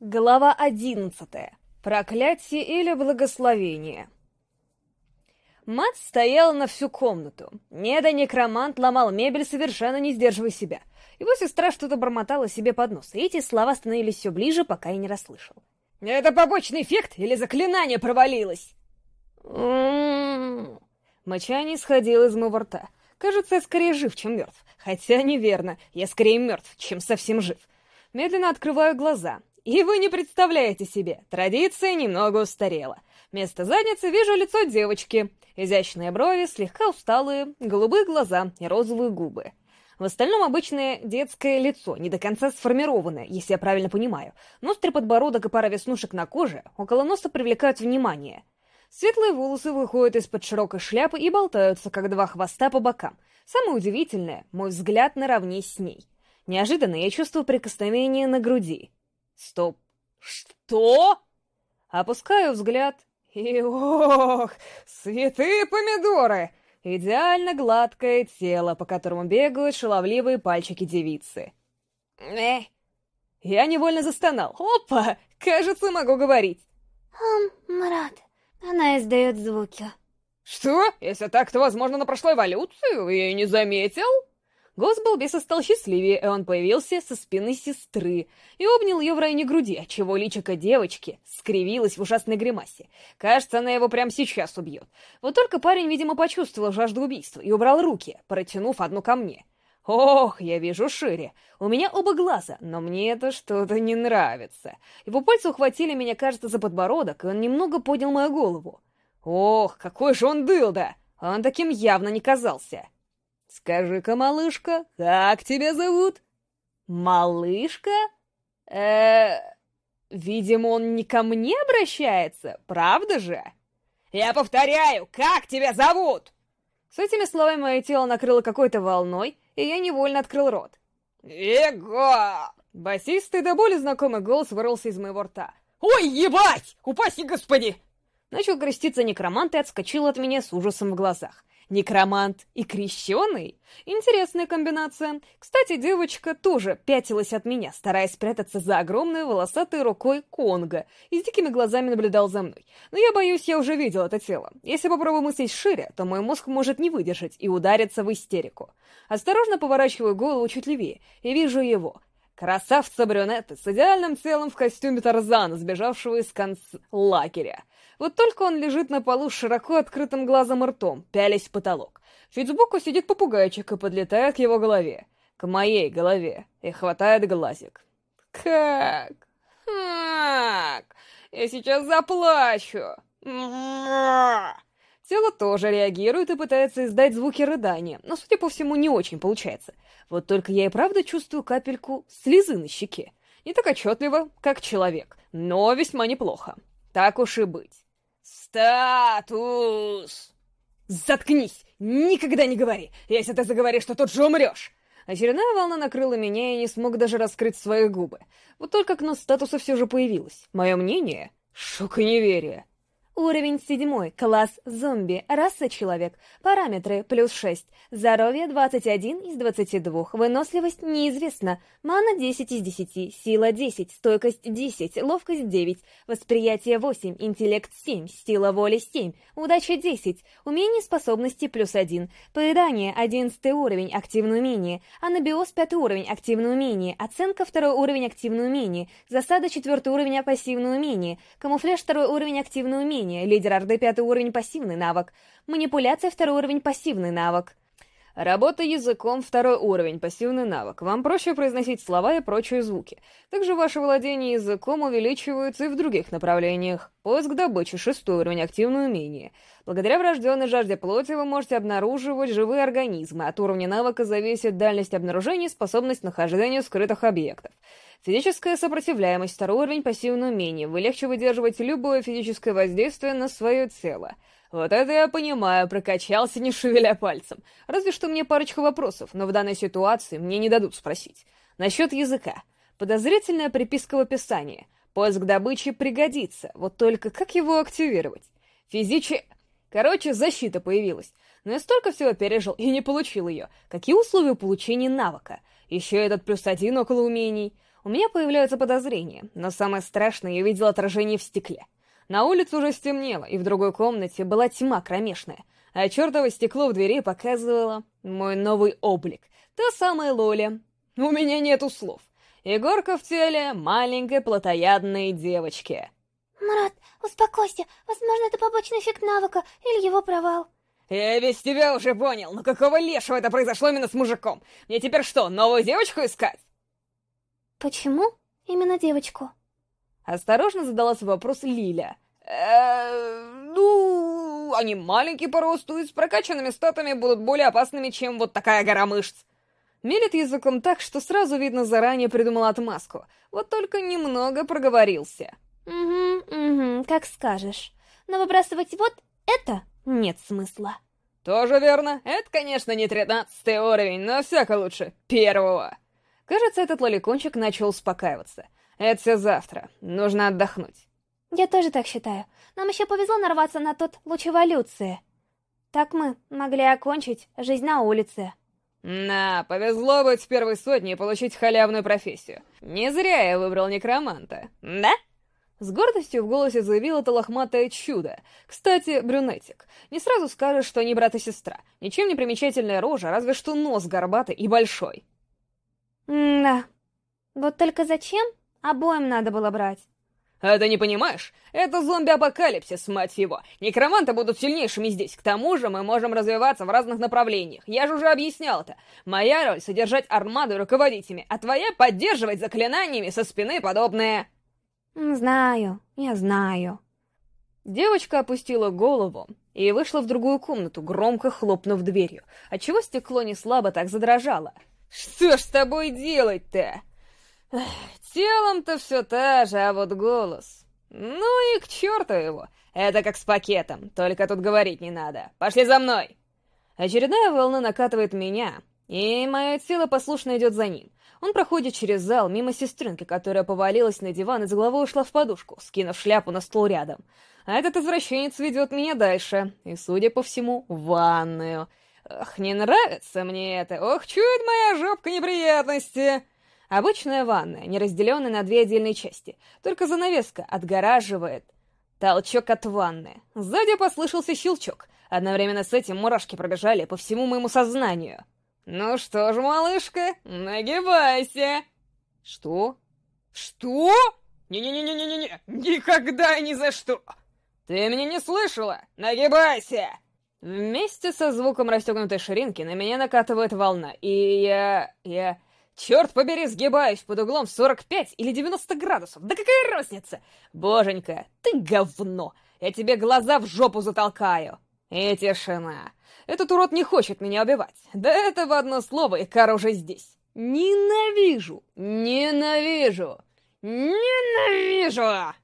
Глава одиннадцатая. Проклятие или благословение. Мать стояла на всю комнату. Неда-некромант ломал мебель, совершенно не сдерживая себя. Его сестра что-то бормотала себе под нос, и эти слова становились все ближе, пока я не расслышал. «Это побочный эффект или заклинание провалилось?» Мочание сходило из моего рта. Кажется, я скорее жив, чем мертв. Хотя неверно, я скорее мертв, чем совсем жив. Медленно открываю глаза. И вы не представляете себе, традиция немного устарела. Вместо задницы вижу лицо девочки. Изящные брови, слегка усталые, голубые глаза и розовые губы. В остальном обычное детское лицо, не до конца сформированное, если я правильно понимаю. Нострый подбородок и пара веснушек на коже около носа привлекают внимание. Светлые волосы выходят из-под широкой шляпы и болтаются, как два хвоста по бокам. Самое удивительное — мой взгляд наравне с ней. Неожиданно я чувствую прикосновение на груди. Стоп. Что? Опускаю взгляд. И ох, святые помидоры! Идеально гладкое тело, по которому бегают шаловливые пальчики девицы. Э. Я невольно застонал. Опа! Кажется, могу говорить. Ам, Марат, она издает звуки. Что? Если так, то, возможно, на прошлой эволюцию? Я и не заметил. Голос Балбеса стал счастливее, и он появился со спины сестры и обнял ее в районе груди, отчего личико девочки скривилось в ужасной гримасе. Кажется, она его прямо сейчас убьет. Вот только парень, видимо, почувствовал жажду убийства и убрал руки, протянув одну ко мне. Ох, я вижу шире. У меня оба глаза, но мне это что-то не нравится. Его пальцы ухватили меня, кажется, за подбородок, и он немного поднял мою голову. Ох, какой же он дылда! Он таким явно не казался. «Скажи-ка, малышка, как тебя зовут?» «Малышка? э Видимо, он не ко мне обращается, правда же?» «Я повторяю, как тебя зовут?» С этими словами мое тело накрыло какой-то волной, и я невольно открыл рот. «Его!» Басистый до боли знакомый голос вырвался из моего рта. «Ой, ебать! Упаси господи!» Начал креститься некромант и отскочил от меня с ужасом в глазах. Некромант и крещеный? Интересная комбинация. Кстати, девочка тоже пятилась от меня, стараясь спрятаться за огромной волосатой рукой Конга, и с дикими глазами наблюдал за мной. Но я боюсь, я уже видел это тело. Если попробую мыслить шире, то мой мозг может не выдержать и удариться в истерику. Осторожно поворачиваю голову чуть левее и вижу его. Красавца-брюнета с идеальным телом в костюме Тарзана, сбежавшего из концлагеря. Вот только он лежит на полу с широко открытым глазом и ртом, пялясь в потолок. Чуть сбоку сидит попугайчик и подлетает к его голове. К моей голове. И хватает глазик. Как? Как? Я сейчас заплачу. Тело тоже реагирует и пытается издать звуки рыдания, но, судя по всему, не очень получается. Вот только я и правда чувствую капельку слезы на щеке. Не так отчетливо, как человек, но весьма неплохо. Так уж и быть. «Статус!» «Заткнись! Никогда не говори! Если ты заговоришь, то тут же умрешь!» Очередная волна накрыла меня, и не смог даже раскрыть свои губы. Вот только окно статуса все же появилось. Мое мнение — шок и неверие. Уровень седьмой, класс зомби, раса человек, параметры. Плюс 6, здоровье 21 из 22, выносливость неизвестна, мана 10 из 10, сила 10, стойкость 10, ловкость 9, восприятие 8, интеллект 7, сила воли 7, удача 10, умение способности плюс 1, поедание 11 уровень, активное умение, анабиоз 5 уровень, активное умение, оценка 2 уровень, активное умение, засада 4 уровень, пассивное умение, камуфляж 2 уровень, активное умение, Лидер Орды пятый уровень пассивный навык. Манипуляция второй уровень пассивный навык. Работа языком второй уровень, пассивный навык. Вам проще произносить слова и прочие звуки. Также ваше владение языком увеличивается и в других направлениях. Поиск добычи, шестой уровень, активное умение. Благодаря врожденной жажде плоти вы можете обнаруживать живые организмы. От уровня навыка зависит дальность обнаружения и способность нахождения скрытых объектов. Физическая сопротивляемость, второй уровень пассивное умение. Вы легче выдерживаете любое физическое воздействие на свое тело. Вот это я понимаю, прокачался, не шевеля пальцем. Разве что мне парочка вопросов, но в данной ситуации мне не дадут спросить. Насчет языка. Подозрительная приписка в описании. Поиск добычи пригодится, вот только как его активировать? Физичи... Короче, защита появилась. Но я столько всего пережил и не получил ее. Какие условия получения навыка? Еще этот плюс один около умений. У меня появляются подозрения, но самое страшное, я видел отражение в стекле. На улице уже стемнело, и в другой комнате была тьма кромешная, а чертово стекло в двери показывало мой новый облик. Та самая Лоля. У меня нету слов. Егорка в теле маленькой плотоядной девочки. Марат, успокойся. Возможно, это побочный эффект навыка или его провал. Я без тебя уже понял, но какого лешего это произошло именно с мужиком? Мне теперь что, новую девочку искать? Почему именно девочку? Осторожно задалась вопрос Лиля. Э, ну, они маленькие по росту и с прокачанными статами будут более опасными, чем вот такая гора мышц. Мелит языком так, что сразу видно заранее придумал отмазку. Вот только немного проговорился. Угу, угу, как скажешь. Но выбрасывать вот это нет смысла. Тоже верно. Это, конечно, не тринадцатый уровень, но всяко лучше первого. Кажется, этот лоликончик начал успокаиваться. Это все завтра. Нужно отдохнуть. Я тоже так считаю. Нам еще повезло нарваться на тот луч эволюции. Так мы могли окончить жизнь на улице. На, повезло быть в первой сотне и получить халявную профессию. Не зря я выбрал некроманта. Да? С гордостью в голосе заявила это лохматое чудо. Кстати, брюнетик. Не сразу скажешь, что они брат и сестра. Ничем не примечательная рожа, разве что нос горбатый и большой. Да. Вот только зачем? Обоим надо было брать. А ты не понимаешь? Это зомби-апокалипсис, мать его. Некроманты будут сильнейшими здесь. К тому же мы можем развиваться в разных направлениях. Я же уже объяснял это. Моя роль — содержать армаду и руководить ими, а твоя — поддерживать заклинаниями со спины подобное. Знаю, я знаю. Девочка опустила голову и вышла в другую комнату, громко хлопнув дверью, отчего стекло не слабо так задрожало. «Что ж с тобой делать-то?» Телом-то все та же, а вот голос... Ну и к черту его. Это как с пакетом, только тут говорить не надо. Пошли за мной! Очередная волна накатывает меня, и мое тело послушно идет за ним. Он проходит через зал, мимо сестренки, которая повалилась на диван и с головой ушла в подушку, скинув шляпу на стол рядом. А этот извращенец ведет меня дальше, и, судя по всему, в ванную. Ох, не нравится мне это. Ох, чует моя жопка неприятности. Обычная ванная, не разделенная на две отдельные части. Только занавеска отгораживает толчок от ванны. Сзади послышался щелчок. Одновременно с этим мурашки пробежали по всему моему сознанию. «Ну что ж, малышка, нагибайся!» «Что? Что? Не-не-не-не-не-не! Никогда и ни за что! Ты меня не слышала? Нагибайся!» Вместе со звуком расстегнутой ширинки на меня накатывает волна, и я... я... Черт побери, сгибаюсь под углом 45 или 90 градусов. Да какая разница? Боженька, ты говно. Я тебе глаза в жопу затолкаю. И тишина. Этот урод не хочет меня убивать. Да это в одно слово, и Кар уже здесь. Ненавижу, ненавижу, ненавижу!